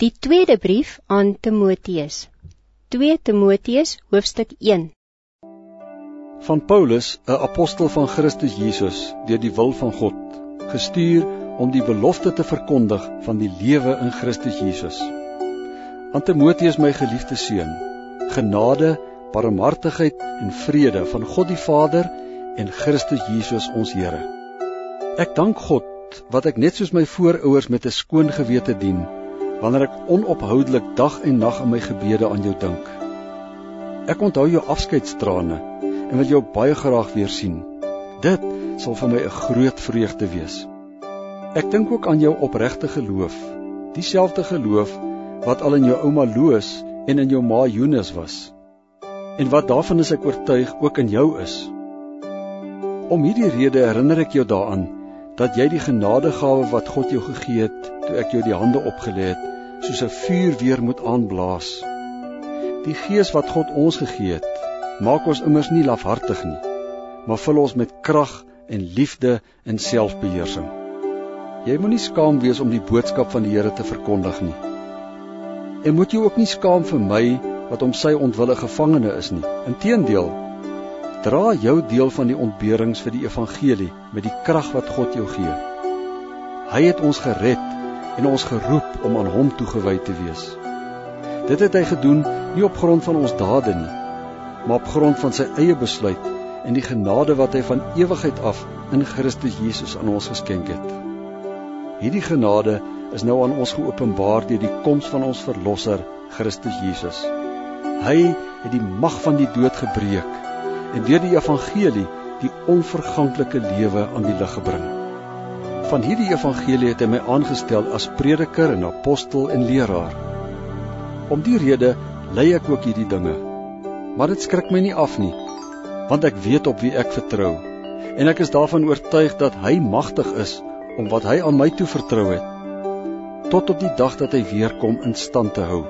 Die tweede brief aan Timoteus. 2 Timoteus hoofstuk 1. Van Paulus, 'n apostel van Christus Jesus, deur die wil van God, gestuur om die belofte te verkondig van die lewe in Christus Jesus. Aan Timoteus, my geliefde seun, genade, barmhartigheid en vrede van God die Vader en Christus Jesus ons Here. Ek dank God wat ek net soos my voorouers met 'n skoon gewete dien wanneer ek onophoudelik dag en nag in my gebede aan jou dink. Ek onthou jou afskeidstrane en wil jou baie graag weer sien. Dit sal vir my 'n groot vreugde wees. Ek dink ook aan jou opregte geloof, dieselfde geloof wat al in jou ouma Loos en in jou ma Jonas was. En wat daarvan is ek oortuig ook in jou is. Om hierdie rede herinner ek jou daaraan dat jy die genadegawe wat God jou gegee het toe ek jou die hande opgelê het, soos 'n vuur weer moet aanblaas. Die gees wat God ons gegee het, maak ons immers nie lafhartig nie, maar vul ons met krag en liefde en selfbeheersing. Jy moenie skaam wees om die boodskap van die Here te verkondig nie. En moet jy ook nie skaam vir my wat om sy ontwille gevangene is nie. Inteendeel, dra jou deel van die ontberings vir die evangelie met die krag wat God jou gee. Hy het ons gered en ons geroep om aan hom toegewy te wees. Dit het hy gedoen nie op grond van ons dade nie, maar op grond van sy eie besluit en die genade wat hy van ewigheid af in Christus Jesus aan ons geskenk het. Hierdie genade is nou aan ons geopenbaar deur die koms van ons verlosser Christus Jesus. Hy het die mag van die dood gebreek en deur die evangelie die onverganklike lewe aan die lig gebring. Van hierdie evangelie het hy my aangestel as prediker en apostel en leraar. Om die rede lei ek ook hierdie dinge. Maar dit skrik my nie af nie, want ek weet op wie ek vertrou en ek is daarvan oortuig dat hy magtig is om wat hy aan my toe vertrou het tot op die dag dat hy weer kom in stand te hou.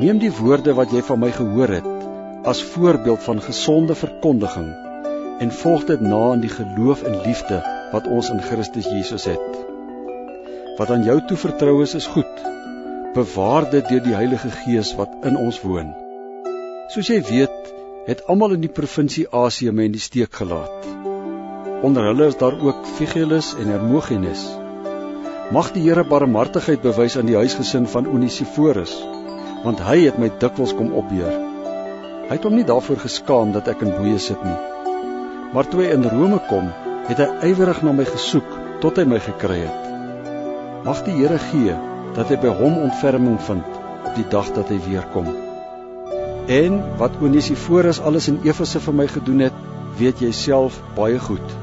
Neem die woorde wat jy van my gehoor het as voorbeeld van gesonde verkondiging en volg dit na in die geloof en liefde wat ons in Christus Jesus het. Wat aan jou toevertrou is, is goed. Bewaar dit deur die Heilige Gees wat in ons woon. Soos jy weet, het almal in die provinsie Asië my in die steek gelaat. Onder hulle is daar ook Figelus en Hermogenes. Mag die Here barmhartigheid bewys aan die huisgesin van Onesiforus, want hy het my dikwels kom opbeur. Hy het hom nie daarvoor geskaam dat ek in boeye sit nie. Maar toe hy in Rome kom, het hy ywerig na my gesoek tot hy my gekry het. Mag die Here gee dat hy by hom ontferming vind op die dag dat hy weer kom. En wat Onesiforus alles in Efese vir my gedoen het, weet jy self baie goed.